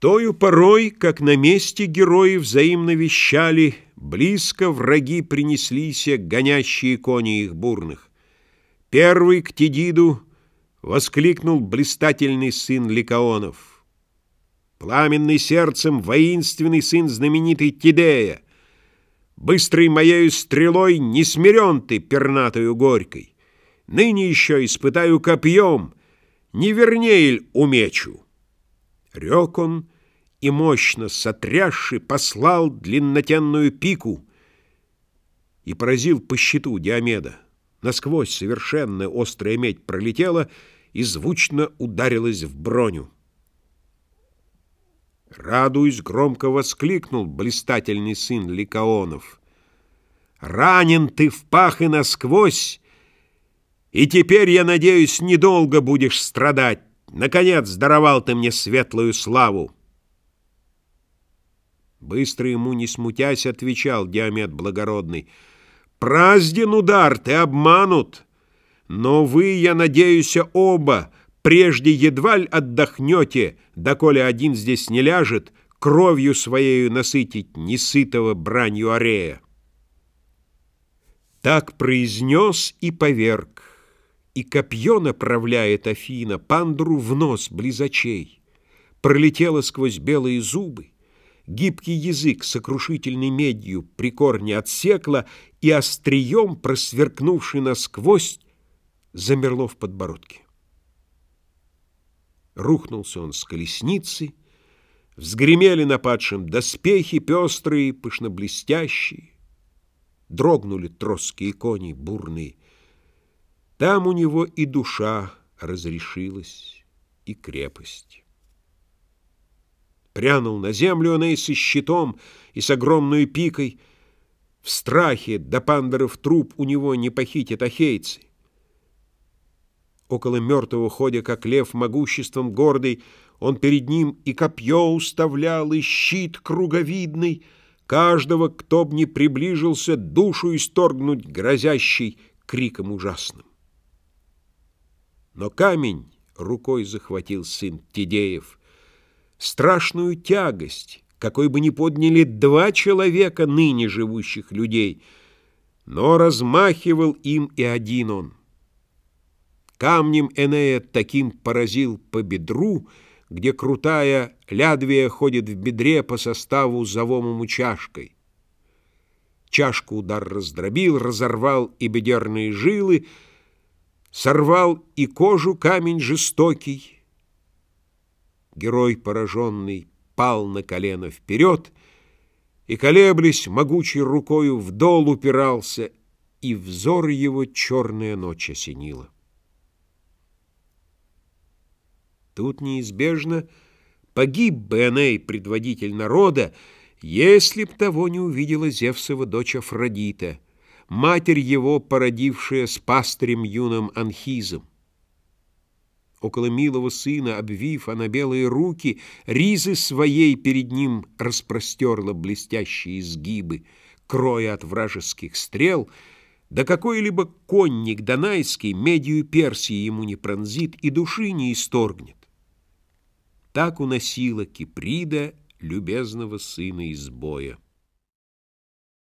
Тою порой, как на месте герои взаимно вещали, Близко враги принеслися, гонящие кони их бурных. Первый к Тедиду воскликнул блистательный сын Ликаонов. Пламенный сердцем воинственный сын знаменитый Тидея. Быстрой моею стрелой не смирен ты пернатою горькой. Ныне еще испытаю копьем, не вернее умечу. Рек он, и мощно сотрясши послал длиннотенную пику и поразил по щиту Диомеда. Насквозь совершенно острая медь пролетела и звучно ударилась в броню. Радуясь, громко воскликнул блистательный сын Ликаонов. «Ранен ты в пах и насквозь, и теперь, я надеюсь, недолго будешь страдать. Наконец даровал ты мне светлую славу». Быстро ему, не смутясь, отвечал Диамет благородный. «Празден удар, ты обманут, но вы, я надеюсь, оба, прежде едва ль отдохнете, доколе один здесь не ляжет, кровью своею насытить несытого бранью Арея». Так произнес и поверг, и копье направляет Афина пандру в нос близочей, пролетело сквозь белые зубы, Гибкий язык сокрушительной медью при корне отсекла, и острием, просверкнувший насквозь, замерло в подбородке. Рухнулся он с колесницы, взгремели на падшем доспехи пестрые, пышно-блестящие, дрогнули троские кони бурные. Там у него и душа разрешилась, и крепость. Прянул на землю он и со щитом, и с огромной пикой. В страхе до пандеров труп у него не похитят ахейцы. Около мертвого ходя, как лев могуществом гордый, он перед ним и копье уставлял, и щит круговидный, каждого, кто б не приближился, душу исторгнуть грозящий криком ужасным. Но камень рукой захватил сын Тидеев — страшную тягость, какой бы ни подняли два человека ныне живущих людей, но размахивал им и один он. Камнем Энея таким поразил по бедру, где крутая лядвия ходит в бедре по составу завомому чашкой. Чашку удар раздробил, разорвал и бедерные жилы, сорвал и кожу камень жестокий, Герой, пораженный, пал на колено вперед и, колеблясь, могучей рукою вдол упирался, и взор его черная ночь осенила. Тут неизбежно погиб бы Эней, предводитель народа, если б того не увидела Зевсова дочь Афродита, матерь его, породившая с пастырем юным Анхизом. Около милого сына, обвив она белые руки, Ризы своей перед ним распростерла блестящие изгибы, Кроя от вражеских стрел, да какой-либо конник донайский Медию Персии ему не пронзит и души не исторгнет. Так уносила Киприда любезного сына из боя.